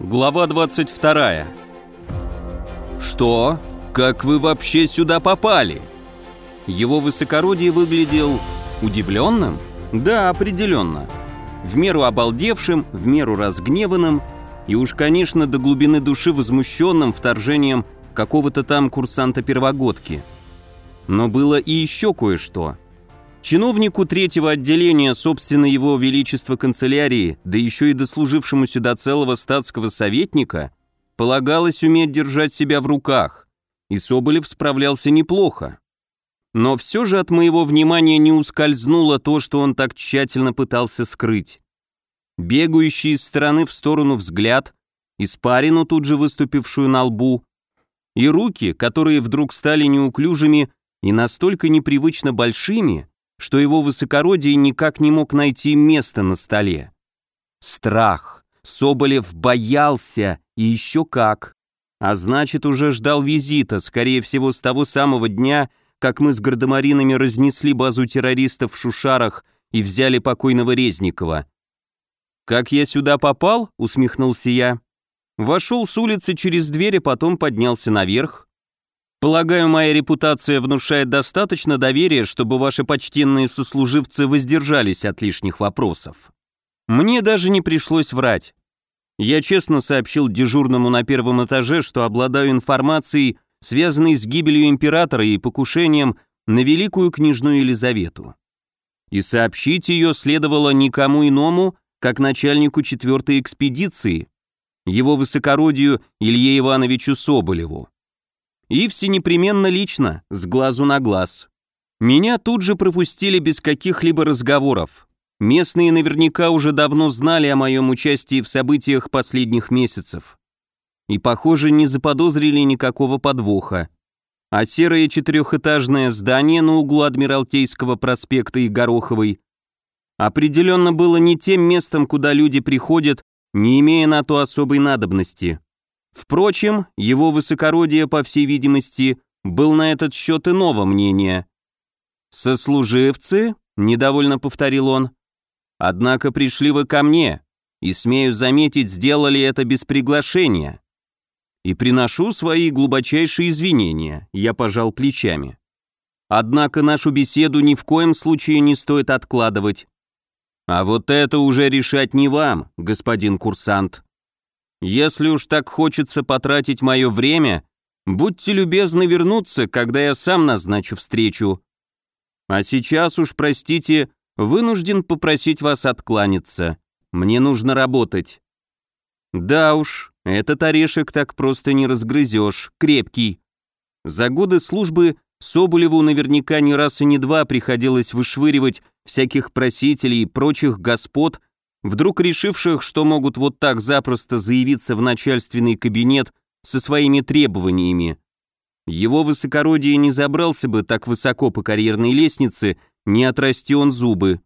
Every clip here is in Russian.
Глава 22. Что? Как вы вообще сюда попали? Его высокородие выглядел удивленным? Да, определенно. В меру обалдевшим, в меру разгневанным и уж, конечно, до глубины души возмущенным вторжением какого-то там курсанта первогодки. Но было и еще кое-что. Чиновнику третьего отделения, собственно, его величества канцелярии, да еще и дослужившемуся до целого статского советника, полагалось уметь держать себя в руках, и Соболев справлялся неплохо. Но все же от моего внимания не ускользнуло то, что он так тщательно пытался скрыть. Бегающий из стороны в сторону взгляд, испарину тут же выступившую на лбу, и руки, которые вдруг стали неуклюжими и настолько непривычно большими, что его высокородие никак не мог найти места на столе. Страх. Соболев боялся, и еще как. А значит, уже ждал визита, скорее всего, с того самого дня, как мы с гардемаринами разнесли базу террористов в Шушарах и взяли покойного Резникова. «Как я сюда попал?» — усмехнулся я. Вошел с улицы через дверь, а потом поднялся наверх. Полагаю, моя репутация внушает достаточно доверия, чтобы ваши почтенные сослуживцы воздержались от лишних вопросов. Мне даже не пришлось врать. Я честно сообщил дежурному на первом этаже, что обладаю информацией, связанной с гибелью императора и покушением на великую княжну Елизавету. И сообщить ее следовало никому иному, как начальнику четвертой экспедиции, его высокородию Илье Ивановичу Соболеву. И все непременно лично, с глазу на глаз. Меня тут же пропустили без каких-либо разговоров. Местные наверняка уже давно знали о моем участии в событиях последних месяцев. И, похоже, не заподозрили никакого подвоха. А серое четырехэтажное здание на углу Адмиралтейского проспекта и Гороховой определенно было не тем местом, куда люди приходят, не имея на то особой надобности. Впрочем, его высокородие, по всей видимости, был на этот счет иного мнения. «Сослуживцы?» — недовольно повторил он. «Однако пришли вы ко мне, и, смею заметить, сделали это без приглашения. И приношу свои глубочайшие извинения», — я пожал плечами. «Однако нашу беседу ни в коем случае не стоит откладывать. А вот это уже решать не вам, господин курсант. Если уж так хочется потратить мое время, будьте любезны вернуться, когда я сам назначу встречу. А сейчас уж, простите, вынужден попросить вас откланяться. Мне нужно работать. Да уж, этот орешек так просто не разгрызешь, крепкий. За годы службы Соболеву наверняка не раз и не два приходилось вышвыривать всяких просителей и прочих господ, вдруг решивших, что могут вот так запросто заявиться в начальственный кабинет со своими требованиями. Его высокородие не забрался бы так высоко по карьерной лестнице, не отрасти он зубы.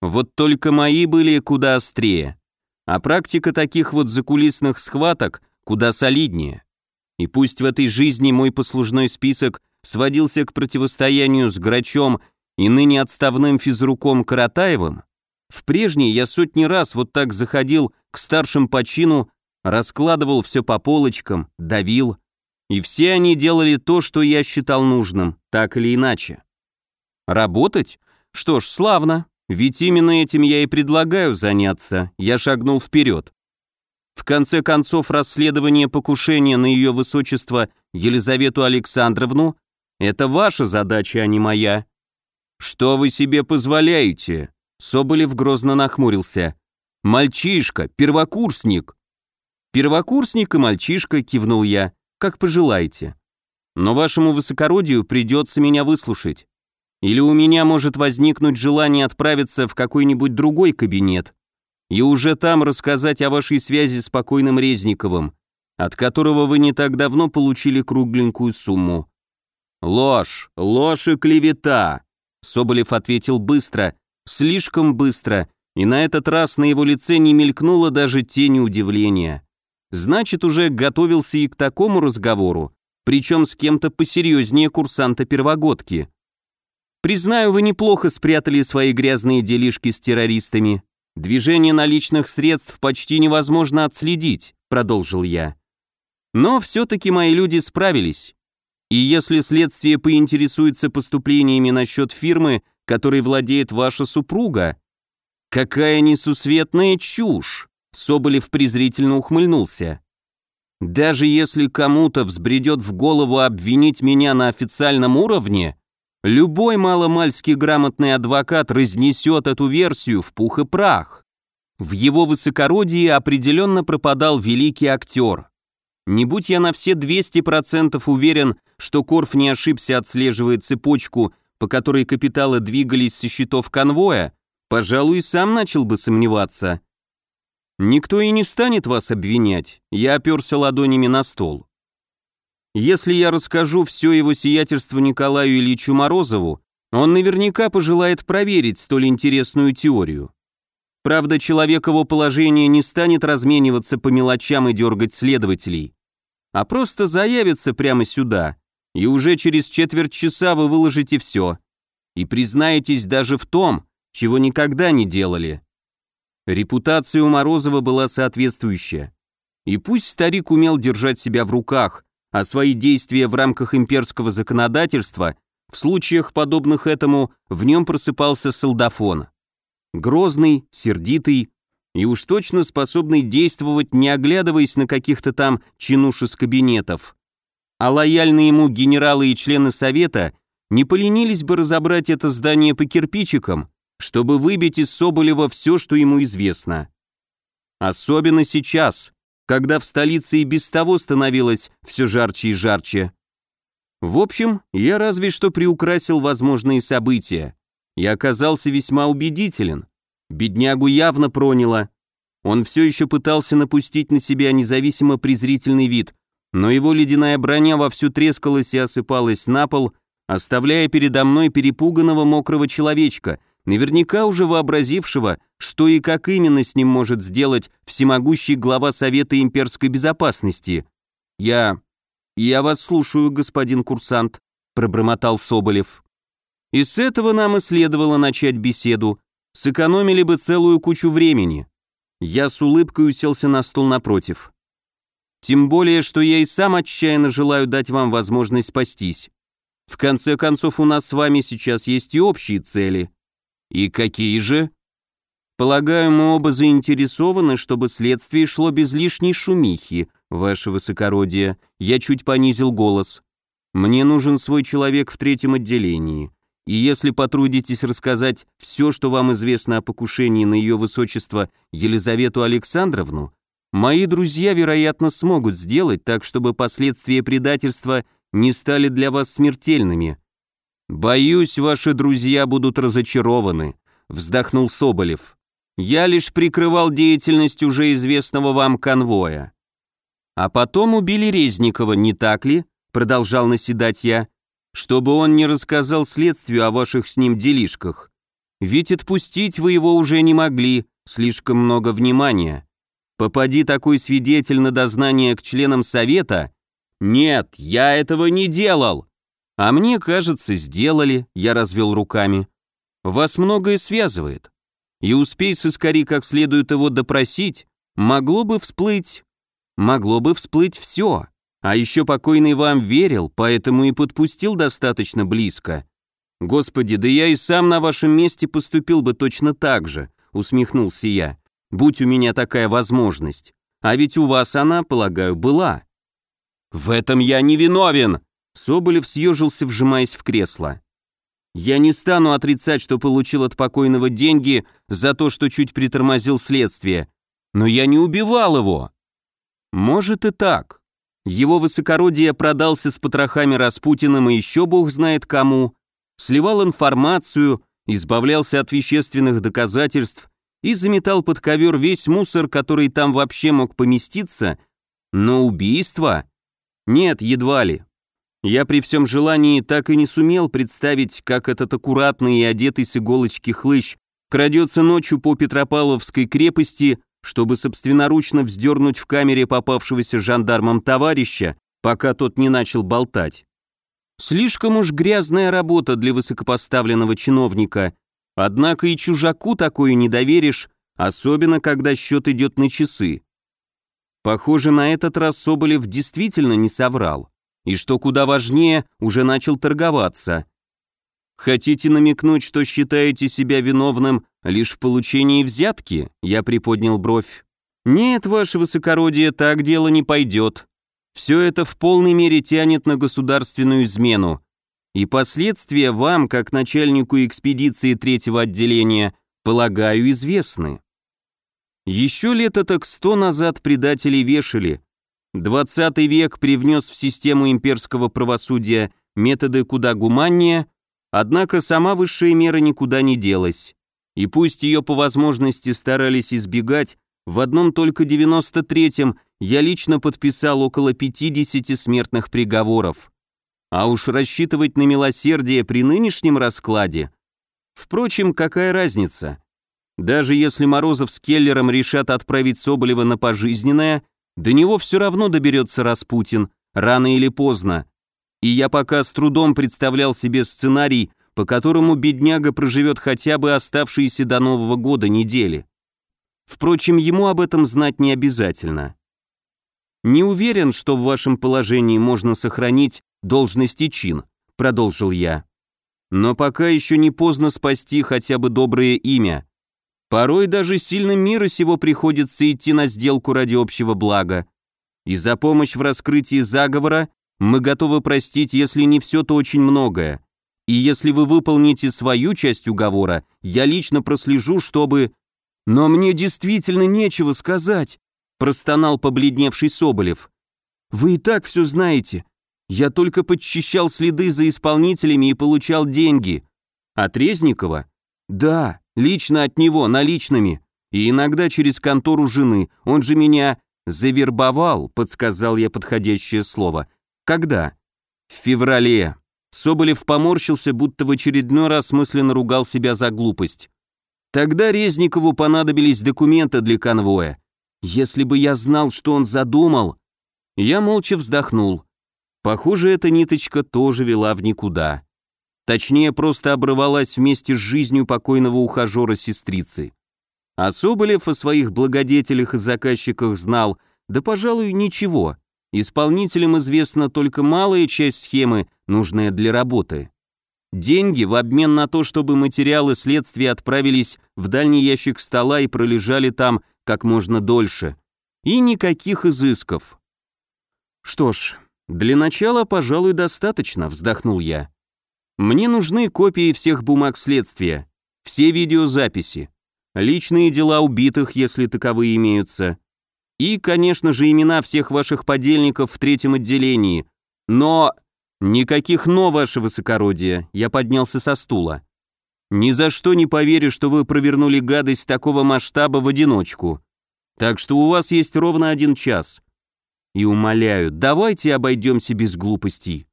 Вот только мои были куда острее. А практика таких вот закулисных схваток куда солиднее. И пусть в этой жизни мой послужной список сводился к противостоянию с Грачом и ныне отставным физруком Каратаевым, в прежней я сотни раз вот так заходил к старшим по чину, раскладывал все по полочкам, давил, и все они делали то, что я считал нужным, так или иначе. Работать? Что ж, славно, ведь именно этим я и предлагаю заняться, я шагнул вперед. В конце концов, расследование покушения на ее высочество Елизавету Александровну – это ваша задача, а не моя. Что вы себе позволяете? Соболев грозно нахмурился. «Мальчишка, первокурсник!» «Первокурсник и мальчишка», — кивнул я, — «как пожелаете. Но вашему высокородию придется меня выслушать. Или у меня может возникнуть желание отправиться в какой-нибудь другой кабинет и уже там рассказать о вашей связи с покойным Резниковым, от которого вы не так давно получили кругленькую сумму». «Ложь, ложь и клевета», — Соболев ответил быстро, слишком быстро, и на этот раз на его лице не мелькнуло даже тени удивления. Значит, уже готовился и к такому разговору, причем с кем-то посерьезнее курсанта первогодки. Признаю, вы неплохо спрятали свои грязные делишки с террористами. Движение наличных средств почти невозможно отследить. продолжил я. Но все-таки мои люди справились. И если следствие поинтересуется поступлениями насчет фирмы, которой владеет ваша супруга, какая несусветная чушь! Соболев презрительно ухмыльнулся. Даже если кому-то взбредет в голову обвинить меня на официальном уровне, любой маломальски грамотный адвокат разнесет эту версию в пух и прах. В его высокородии определенно пропадал великий актер. Не будь я на все 200% уверен, что Корф не ошибся, отслеживая цепочку, по которой капиталы двигались со счетов конвоя, пожалуй, сам начал бы сомневаться. Никто и не станет вас обвинять, я оперся ладонями на стол. Если я расскажу все его сиятельство Николаю Ильичу Морозову, он наверняка пожелает проверить столь интересную теорию. Правда, человек его положения не станет размениваться по мелочам и дергать следователей, а просто заявится прямо сюда, и уже через четверть часа вы выложите все. И признаетесь даже в том, чего никогда не делали. Репутация у Морозова была соответствующая. И пусть старик умел держать себя в руках, а свои действия в рамках имперского законодательства, в случаях, подобных этому, в нем просыпался солдафон. Грозный, сердитый и уж точно способный действовать, не оглядываясь на каких-то там чинуш из кабинетов. А лояльные ему генералы и члены совета не поленились бы разобрать это здание по кирпичикам, чтобы выбить из Соболева все, что ему известно. Особенно сейчас, когда в столице и без того становилось все жарче и жарче. В общем, я разве что приукрасил возможные события и оказался весьма убедителен. Беднягу явно проняло. Он все еще пытался напустить на себя независимо презрительный вид, но его ледяная броня вовсю трескалась и осыпалась на пол, оставляя передо мной перепуганного мокрого человечка — наверняка уже вообразившего, что и как именно с ним может сделать всемогущий глава Совета имперской безопасности. «Я... я вас слушаю, господин курсант», — пробормотал Соболев. И с этого нам и следовало начать беседу, сэкономили бы целую кучу времени. Я с улыбкой уселся на стул напротив. Тем более, что я и сам отчаянно желаю дать вам возможность спастись. В конце концов, у нас с вами сейчас есть и общие цели. «И какие же?» «Полагаю, мы оба заинтересованы, чтобы следствие шло без лишней шумихи, ваше высокородие». Я чуть понизил голос. «Мне нужен свой человек в третьем отделении. И если потрудитесь рассказать все, что вам известно о покушении на ее высочество Елизавету Александровну, мои друзья, вероятно, смогут сделать так, чтобы последствия предательства не стали для вас смертельными. «Боюсь, ваши друзья будут разочарованы», — вздохнул Соболев. «Я лишь прикрывал деятельность уже известного вам конвоя». «А потом убили Резникова, не так ли?» — продолжал наседать я. «Чтобы он не рассказал следствию о ваших с ним делишках. Ведь отпустить вы его уже не могли, слишком много внимания. Попади такой свидетель на дознание к членам совета...» «Нет, я этого не делал!» А мне кажется, сделали, я развел руками. Вас многое связывает. И успей сыскари как следует его допросить, могло бы всплыть... Могло бы всплыть все. А еще покойный вам верил, поэтому и подпустил достаточно близко. Господи, да я и сам на вашем месте поступил бы точно так же, усмехнулся я. Будь у меня такая возможность. А ведь у вас она, полагаю, была. В этом я не виновен, Соболев съежился, вжимаясь в кресло. «Я не стану отрицать, что получил от покойного деньги за то, что чуть притормозил следствие, но я не убивал его». «Может и так. Его высокородие продался с потрохами Распутиным и еще бог знает кому, сливал информацию, избавлялся от вещественных доказательств и заметал под ковер весь мусор, который там вообще мог поместиться, но убийство? Нет, едва ли. Я при всем желании так и не сумел представить, как этот аккуратный и одетый с иголочки хлыщ крадется ночью по Петропавловской крепости, чтобы собственноручно вздернуть в камере попавшегося жандармом товарища, пока тот не начал болтать. Слишком уж грязная работа для высокопоставленного чиновника, однако и чужаку такое не доверишь, особенно когда счет идет на часы. Похоже, на этот раз Соболев действительно не соврал. И что куда важнее, уже начал торговаться. Хотите намекнуть, что считаете себя виновным лишь в получении взятки? Я приподнял бровь. Нет, ваше высокородие, так дело не пойдет. Все это в полной мере тянет на государственную измену. И последствия вам, как начальнику экспедиции третьего отделения, полагаю, известны. Еще лет так сто назад предателей вешали. Двадцатый век привнес в систему имперского правосудия методы куда гуманнее, однако сама высшая мера никуда не делась. И пусть ее по возможности старались избегать, в одном только 93-м я лично подписал около 50 смертных приговоров. А уж рассчитывать на милосердие при нынешнем раскладе... Впрочем, какая разница? Даже если Морозов с Келлером решат отправить Соболева на пожизненное, до него все равно доберется Распутин, рано или поздно. И я пока с трудом представлял себе сценарий, по которому бедняга проживет хотя бы оставшиеся до Нового года недели. Впрочем, ему об этом знать не обязательно. «Не уверен, что в вашем положении можно сохранить должность и чин», — продолжил я. «Но пока еще не поздно спасти хотя бы доброе имя. Порой даже сильным мира сего приходится идти на сделку ради общего блага. И за помощь в раскрытии заговора мы готовы простить, если не все, то очень многое. И если вы выполните свою часть уговора, я лично прослежу, чтобы... Но мне действительно нечего сказать, простонал побледневший Соболев. Вы и так все знаете. Я только подчищал следы за исполнителями и получал деньги. От Резникова? Да, Лично от него, наличными. И иногда через контору жены. Он же меня завербовал, подсказал я подходящее слово. Когда? В феврале. Соболев поморщился, будто в очередной раз мысленно ругал себя за глупость. Тогда Резникову понадобились документы для конвоя. Если бы я знал, что он задумал... Я молча вздохнул. Похоже, эта ниточка тоже вела в никуда. Точнее, просто обрывалась вместе с жизнью покойного ухажера-сестрицы. А Соболев о своих благодетелях и заказчиках знал, да, пожалуй, ничего. Исполнителям известна только малая часть схемы, нужная для работы. Деньги в обмен на то, чтобы материалы следствия отправились в дальний ящик стола и пролежали там как можно дольше. И никаких изысков. Что ж, для начала, пожалуй, достаточно, вздохнул я. Мне нужны копии всех бумаг следствия, все видеозаписи, личные дела убитых, если таковые имеются, и, конечно же, имена всех ваших подельников в третьем отделении. Но... Никаких «но», ваше высокородие, я поднялся со стула. Ни за что не поверю, что вы провернули гадость такого масштаба в одиночку. Так что у вас есть ровно один час. И умоляю, давайте обойдемся без глупостей.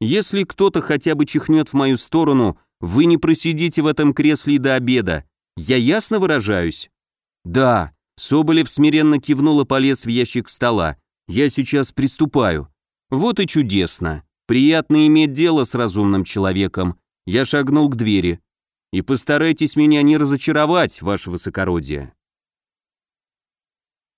Если кто-то хотя бы чихнет в мою сторону, вы не просидите в этом кресле до обеда. Я ясно выражаюсь? Да. Соболев смиренно кивнул и полез в ящик стола. Я сейчас приступаю. Вот и чудесно. Приятно иметь дело с разумным человеком. Я шагнул к двери. И постарайтесь меня не разочаровать, ваше высокородие.